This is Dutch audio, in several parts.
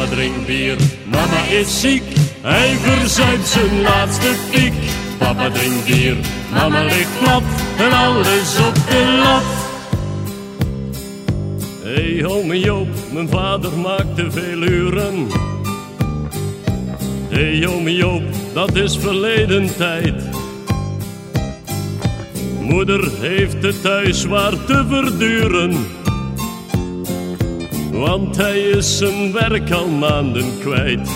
Papa drinkt bier, mama is ziek. Hij verzuipt zijn laatste piek. Papa drinkt bier, mama ligt plat en alles op de lat. Hé, hey, ome Joop, mijn vader maakt te veel uren. Hé, hey, ome Joop, dat is verleden tijd. Moeder heeft het thuis zwaar te verduren. Want hij is zijn werk al maanden kwijt.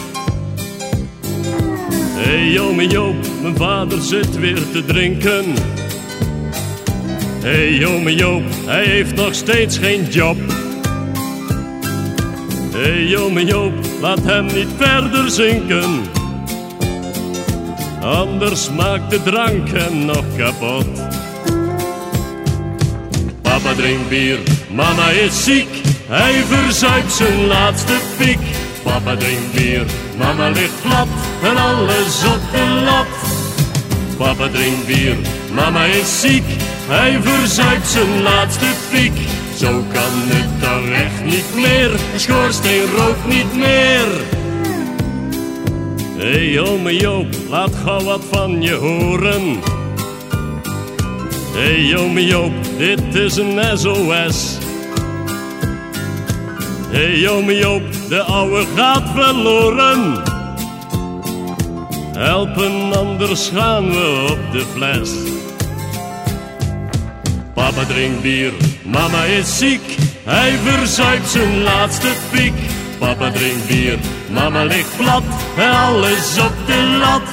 Hé hey, ome Joop, mijn vader zit weer te drinken. Hé hey, ome Joop, hij heeft nog steeds geen job. Hé hey, ome Joop, laat hem niet verder zinken. Anders maakt de drank hem nog kapot. Papa drinkt bier, mama is ziek. Hij verzuipt zijn laatste piek. Papa drinkt bier, mama ligt plat en alles op de lat. Papa drinkt bier, mama is ziek. Hij verzuipt zijn laatste piek. Zo kan het toch echt niet meer. Schoorsteen rookt niet meer. Hé hey, Joop, laat gauw wat van je horen. Hé hey, Joop, dit is een SOS. Hey, ome Joop, de ouwe gaat verloren. Helpen, anders gaan we op de fles. Papa drinkt bier, mama is ziek. Hij verzuipt zijn laatste piek. Papa drinkt bier, mama ligt plat alles op de lat.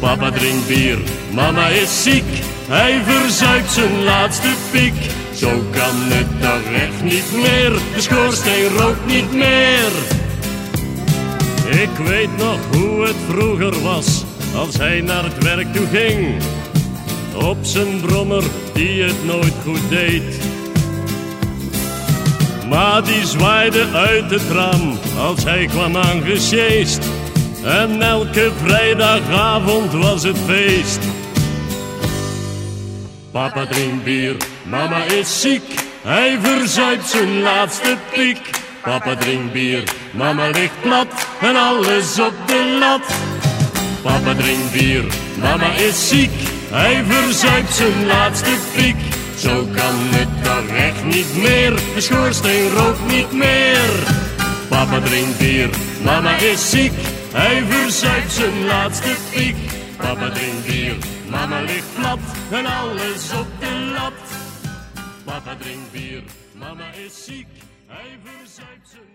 Papa drinkt bier, mama is ziek. Hij verzuipt zijn laatste piek. Zo kan het toch echt niet meer, de schoorsteen rookt niet meer. Ik weet nog hoe het vroeger was, als hij naar het werk toe ging. Op zijn brommer, die het nooit goed deed. Maar die zwaaide uit het raam, als hij kwam aangesjeest. En elke vrijdagavond was het feest. Papa drinkt bier, mama is ziek. Hij verzuipt zijn laatste piek. Papa drinkt bier, mama ligt plat en alles op de lat. Papa drinkt bier, mama is ziek. Hij verzuipt zijn laatste piek. Zo kan het toch echt niet meer. De schoorsteen rookt niet meer. Papa drinkt bier, mama is ziek. Hij verzuipt zijn laatste piek. Papa drinkt bier, mama ligt plat en alles op de lat. Papa drinkt bier, mama is ziek. Hij verzuipt zijn